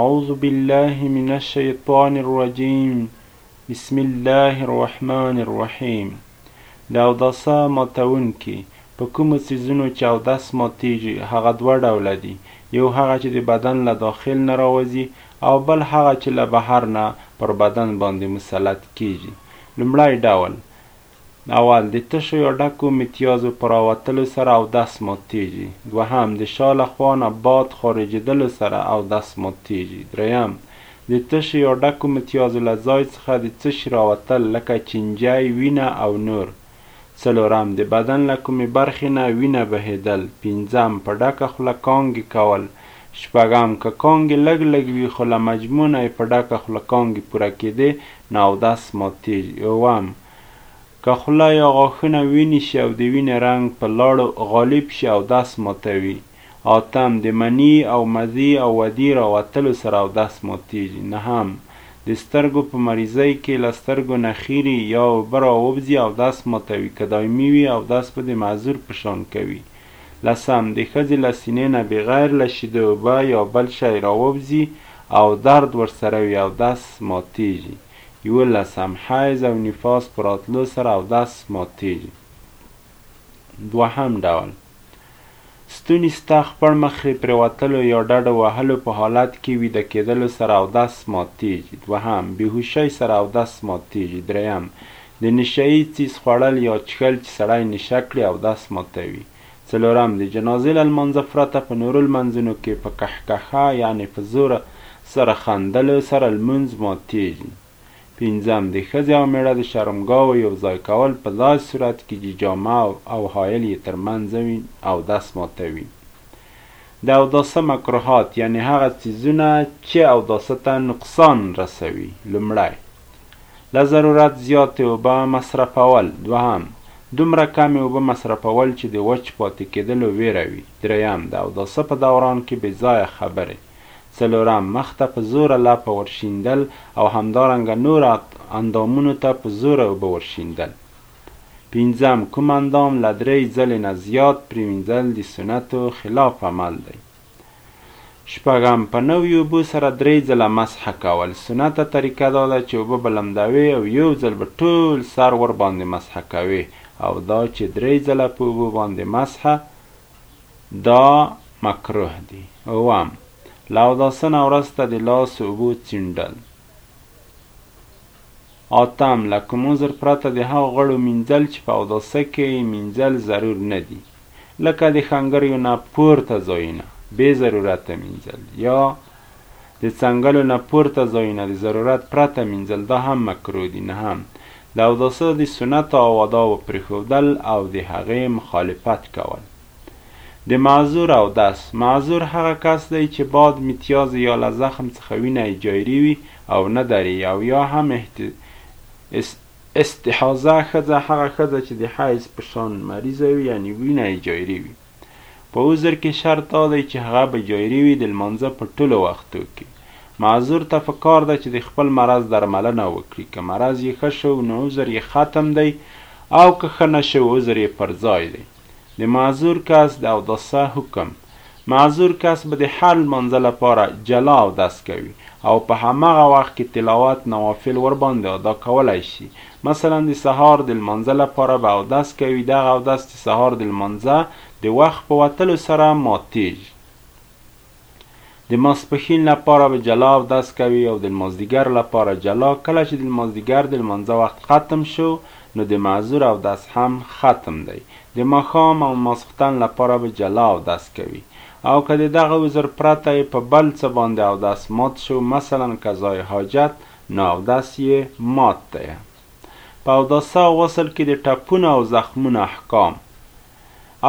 اعوذ بالله من الشیطان الرجیم بسم الله الرحمن الرحیم د اوداسه ماتونکي په کومو څیزونو چې اودس ماتیږي هغه دوه ډوله دي یو هغه چې د بدن له داخل نه راوځي او بل هغه چې له بهر نه پر بدن باندې مسلط کیږي لومړی ډول اول، د تشو یا ډکو متیازو په راوتلو سره اودس ماتېږي. دوهم، د شا له خوا نه باد خارجېدلو سره اودس ماتېږي. درېیم، د تشو یا ډکو متیازو له ځای څخه د څه شي راوتل لکه چینجی، وینه او نور. څلورم، د بدن له کومې برخې نه وینه بهېدل. پنځم، په ډکه خوله کانګې کول. شپږم، که کانګې لږ لږ وي خو له مجموع نه یې په ډکه خوله کانګې پوره کېدې نو اودس ماتېږي. اووم، که خوله یا غاښونه ویني شي او د وینې رنګ په لاړو غالب شي اودس ماتوي. اتم، د مني او مذي او ودي راوتلو سره اودس ماتېږي. نهم، د سترګو په مریضۍ کې له سترګو نه خیري یا اوبه راووځي اودس ماتوي که دایمي وي اودس به د معذور په شان کوي. لسم، د ښځې له سینې نه بغیر له شیدو، اوبه یا بل شی راووځي او درد ورسره وي، اودس ماتېږي. یوولسم، حیض او نفاس په راتلو سره اودس ماتېږي. دوهم ډول، ستوني سته خپړ مخې پرېوتلو یا ډډو وهلو په حالت کې ویده کېدلو سره اودس ماتېږي. دوهم، بېهوشۍ سره اودس ماتېږي. درېیم، د نشه يي څيز خوړل يا څښل چې سړی نشه کړي اودس ماتوي. څلورم، د جنازې له لمانځه پرته په نورو لمنځونو کې په کښکښه يعنې په زوره سره خندلو سره لمونځ ماتيږي. پنځم، د ښځې او مېړه د شرمګاوو يو ځای کول په داسې صورت کې چې جامه او حايل يې تر منځه وي اودس ماتوي. د اوداسه مکروهات يعنې هغه څيزونه چې اوداسه ته نقصان رسوي، لومړی، له ضرورت زیاتې اوبه مصرفول، دوهم، دومره کمې اوبه مصرفول چې د وچ پاتې کېدلو وېره وي، درېیم، د اوداسه په دوران کې بې ځایه خبرې، څلورم، مخ ته په زوره لپه ورشیندل او همدارنګه نورو اندامونو ته په زوره اوبه ورشیندل، پنځم، کوم اندام له درې ځلې نه زیات پرېوینځل د سنتو خلاف عمل دی. شپږم، په نویو اوبو سره درې ځله مسح کول، سنته طریقه دا ده چې اوبه به لمدوې او یو ځل به ټول سر ور باندې مسح کوې او دا چې درې ځله په اوبو باندې مسح دا مکروه دي. اووم، له اوداسه نه وروسته د لاس اوبو څینډل. اتم، له کوم عذر پرته د هغو غړو مینځل چې په اوداسه کې یې مینځل ضرور نه دي. لکه د ښنګریو نه پورته ځایونه بې ضرورته مینځل یا د څنګلو نه پورته ځایونه د ضرورت پرته مینځل دا هم مکروه دي نه هم د اوداسه د سنتو او آدابو پرېښودل او د هغې مخالفت کول د معذور او دس معذور هغه کس دی چې باد میتیاز یا له زخم څخه وینه یې جایري وي او نه دري او یا هم احت... استحاضه ښځه هغه ښځه چې د حیض په شان مریضه وي یعنی وینه یې جایري وي په عذر کې شرط دا دی چې هغه به جایري وي د لمانځه په ټولو وختو کې معذور ته په کار ده چې د خپل مرض درملنه وکړي که مرض یې ښه شو نو عذر یې ختم دی او که ښه نه شو عذر یې پر ځای دی. د معذور کس د اوداسه حکم، معذور کس به د هر لمانځه لپاره جلا اودس کوي او په همغه وخت کې تلاوت نوافل ورباندې ادا کولای شي، مثلا د سهار د لمانځه لپاره به اودس کوي، دغه اودس د سهار د لمانځه د وخت په وتلو سره ماتېږي. د ماسپښین لپاره به جلا اودس کوي او د لمازدیګر لپاره جلا، کله چې د لمازدیګر د لمانځه وخت ختم شو نو د معذور اودس هم ختم دی، د ماښام او ماسختن لپاره به جلا اودس کوي او که د دغه عذر پرته یې په بل څه باندې اودس مات شو مثلا قضاء حاجت نو اودس یې مات دی. په اوداسه او غسل کې د ټپونو او زخمونو احکام.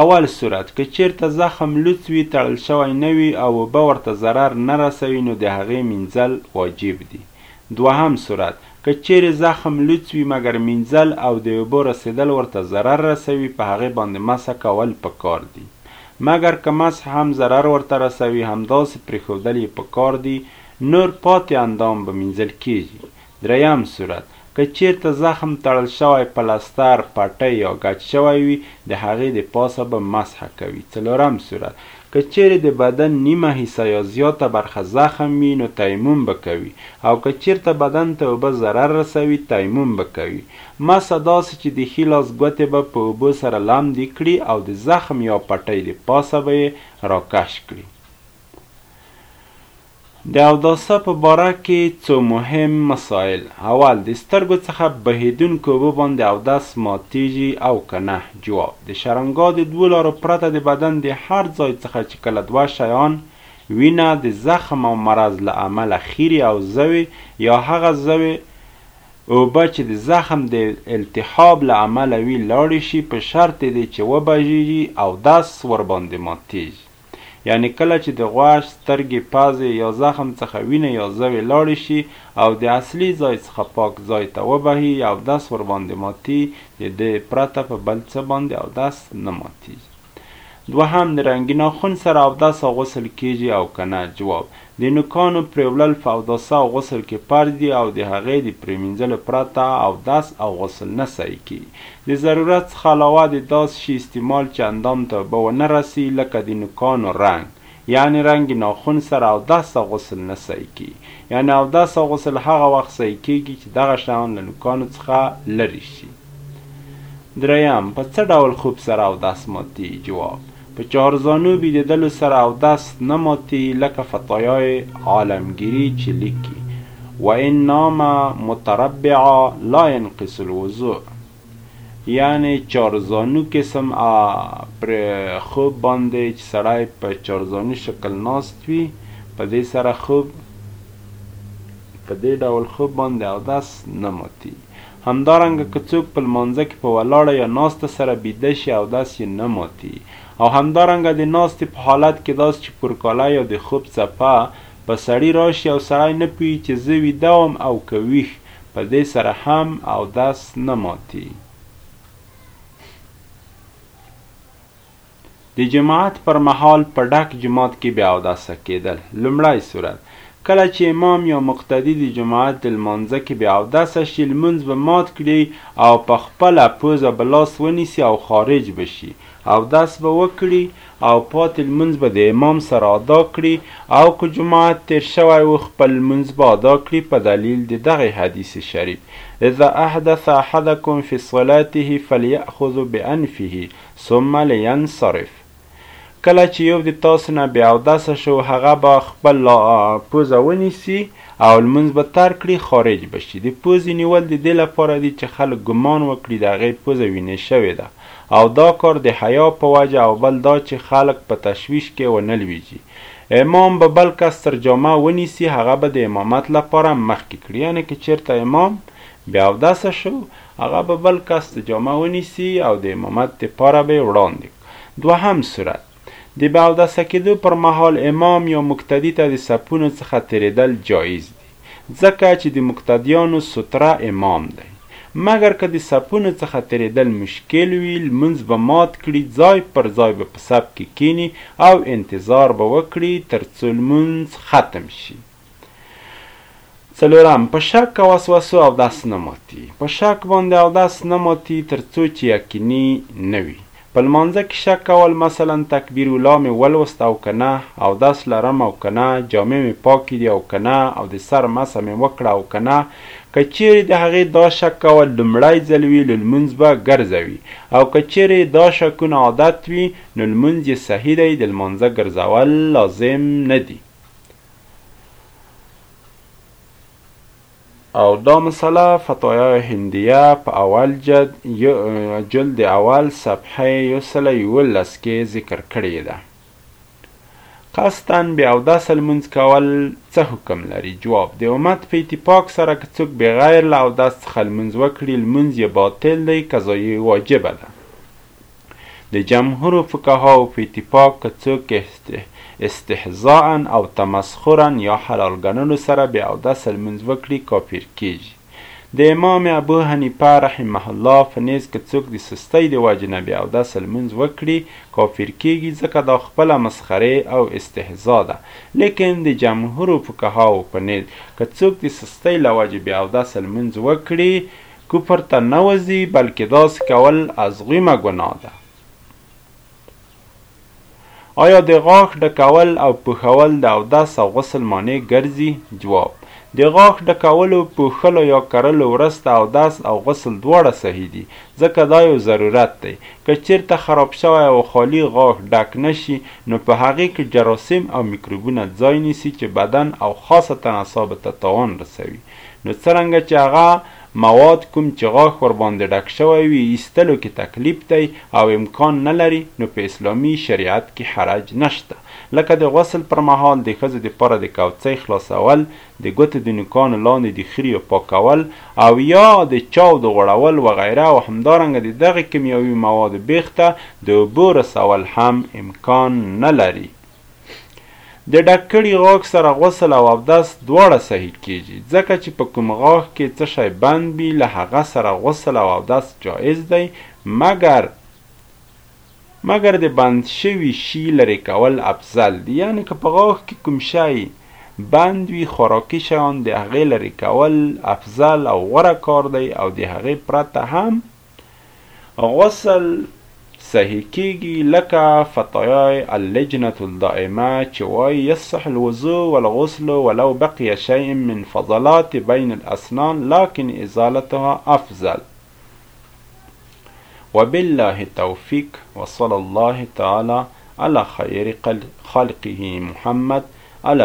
اول صورت، که چېرته زخم لوڅ وي، تړل شوی نه وي او اوبه ورته ضرر نه رسوي نو د هغې مینځل واجب دي. دوهم صورت، که چېرې زخم لوڅ وي مګر مینځل او د اوبو رسېدل ورته ضرر رسوي په هغې باندې مسح کول په کار دي. مګر که مسح هم ضرر ورته رسوي همداسې پرېښودل یې په کار دي نور پاتې اندام به مینځل کېږي. دریم صورت، که چېرته زخم تړل شوی پلستر، پټۍ یا ګچ شوی وي، د هغې د پاسه به مسح کوي. څلورم صورت، که چېرې د بدن نیمه حصه یا زیاته برخه زخم وي، نو تیمم به کوي او که چېرته بدن ته اوبه ضرر رسوي، تیمم به کوي. مسح داسې چې د ښي لاس ګوتې به په اوبو سره لاندې کړي او د زخم یا پټۍ د پاسه به یې راکش کړي. د اوداسه په باره کي څو مهم مسائل، اول، د سترګو څخه بهېدونکو اوبو باندې اودس ماتېږي او که نه؟ جواب، د شرنګا د دوو لارو پرته د بدن د هر ځای څخه چې کله دوه شیان، وینه، د زخم او مرض له امله خیرې او زوې یا هغه زوې اوبه چې د زخم د التحاب له امله وي لاړې شي په شرط دې چې وبهېږي اودس ورباندې ماتېږي. یعنې کله چې د غوږ، سترګې، پزې یا زخم څخه وینه یا زوې لاړې شي او د اصلي ځای څخه پاک ځای ته وبهي اودس ورباندې ماتي د دې پرته په بل څه باندې اودس نه ماتیږي. دوهم، د رنګین اخوند سره اودس او غسل کیږي او که نه؟ جواب، د نوکانو پرېولل په اوداسه او غسل کې فرض دي او د هغې د پرېمینځلو پرته اودس او غسل نه صحیح کېږي. د ضرورت څخه علاوه د داسې شي استعمال چې اندام ته اوبه ونه رسي لکه د نوکانو رنګ یعنې رنګ ناخن سره اودس او غسل نه صحیح کېږي. یعنې اودس او غسل هغه وخت صحیح کېږي چې دغه شیان له نوکانو څخه لرې شي. درېیم، په څه ډول خوب سره اودس ماتېږي؟ جواب. په چهارزانو بیدیدلو سره اودس نه ماتي لکه فتایای عالمګیري چې لیکي، و ان نام متربعا لا ینقص الوضوء، یعنې چهارزانو قسم ا پر خوب باندې چې سړی په چهارزانو شکل ناست وي په دې سره خوب په دې ډول خوب باندې اودس نه ماتي همدارنګه که څوک په لمانځه کې په ولاړه یا ناسته سره بیده شي اودس یې نه ماتي او همدارنګه د ناستې په حالت کې داسې چې پورکاله یا د خوب څپه په سړي راشي او سړی نه پوهیږي چې زه ویده وم او که ویښ په دې سره هم اودس نه ماتي. د جماعت پر مهال په ډک جماعت کې بې اوداسه کېدل، لومړی صورت، کله چې امام یا مقتدي د جماعت د لمانځه کې بې اوداسه شي، لمونځ به مات کړي او په خپله پوزه به لاس ونیسي او خارج به شي، اودس به وکړي او پاتې لمونځ به د امام سره ادا کړي او که جماعت تېر شوی و، خپل لمونځ به ادا کړي په دلیل د دغه حدیث شریف، اذا احدث احدکم فی صلاته فلیأخذ بأنفه، ثم لینصرف کله چې یو د تاسو نه بې اودسه شو هغه به خپل لا پوزه ونیسي او لمونځ به ترک کړي خارج به شي د پوزې نیول د دې لپاره دي چې خلک ګمان وکړي د هغې پوزه وینې شوې ده او دا کار د حیا په وجه او بل دا چې خلک په تشویش کې ونه لویږي امام به بل کس تر جامه ونیسي هغه به د امامت لپاره مخکې کړي یعنې که چېرته امام بې اودسه شو هغه به بل کس د جامه ونیسی او د امامت د پاره به یې وړاندې کړ. دوهم صورت، د به اودسه کېدو پر مهال امام یا مقتدي ته د صفونو څخه تېرېدل جایز دي، ځکه چې د مقتدیانو ستره امام دی، مګر که د صفونو څخه تېرېدل مشکل وي، لمونځ به مات کړي، ځای پر ځای به په صف کې کېني او انتظار به وکړي تر څو لمونځ ختم شي. څلورم، په شک او وسوسو اودس نه ماتي. په شک باندې اودس نه ماتي تر څو چې یقیني نه وي. په لمانځه کې شک کول مثلا تکبیر اولا مې ولوست او که نه، اودس لرم او که نه، جامې مې پاکې دي او که نه او د سر مسح مې وکړه او که نه، که چېرې د هغې دا شک کول لومړی ځل وي له لمونځ به ګرځوي او که چېرې یې دا شکونه عادت وي نو لمونځ یې صحیح دی د لمانځه ګرځول لازم نه دي. او دا مسله فتایا هندیه په اول جد جلد اول صفحه یو سل یولس کې ذکر کړې ده قصدن بې اودس لمونځ کول څه حکم لري جواب د امت په اتفاق سره که څوک بغیر له اودس څخه لمونځ وکړي لمونځ یې باطل دی قضا یې واجبه ده د جمهورو فقهاوو په اتفاق که څوک استهزاءً او تمسخراً یا حلال ګڼلو سره بې اودسه لمونځ وکړي کافر کیږي. د امام ابو حنیفه رحمه الله په نیز که څوک د سستۍ د وجې نه بې اودسه لمونځ وکړي کافر کیږي ځکه دا خپله مسخرې او استهزاء ده لیکن د جمهورو فقهاوو په نیز که څوک د سستۍ له وجې بې اودسه لمونځ وکړي کفر ته نه وځي بلکې داسې کول ازغیمه ګناه ده آیا د غاښ ډکول او پوښول د اودس او غسل مانع ګرځي جواب د غاښ ډکولو پوښلو یا کرلو ورسته اودس او غسل دواړه صحیح دي ځکه دا یو ضرورت دی که چیرته خراب شوی او خالی غاښ ډک نشي نو په هغې کې جراثیم او میکروبونه ځای نیسي چې بدن او خاصه تنصاب ته تاوان رسوي نو څرنګه چې هغه مواد کوم چې غاښ ورباندې ډک شوی وي ایستلو کې تکلیف دی او امکان نه لري نو په اسلامي شریعت کې حرج نشته لکه د غسل پر مهال د ښځو دپاره د کوڅۍ خلاصول د ګوتو د نوکانو لاندې د خریو پاکول او یا د چاودو غوړول وغیره او همدارنګه د دغه کیمیاوي موادو بیخ ته د اوبو رسول هم امکان نه لري. د ډک کړي غاښ سره غسل او اودس دواړه صحیح کېږي، ځکه چې په کوم غاښ کې څه شی بند وي، له هغه سره غسل او اودس جائز دی، مګر مګر د بند شوي شي لرې کول افضل دي، یعنې که په غاښ کې کوم شی بند وي، خوراکي شیان د هغې لرې کول افضل او غوره کار دی او د هغې پرته هم غسل سهيكيجي لك فطياي اللجنة الدائمة شوي یصح الوضوء والغسل ولو بقي شيء من فضلات بين الأسنان لكن إزالتها أفضل وبالله التوفيق وصلى الله تعالى على خير خلقه محمد على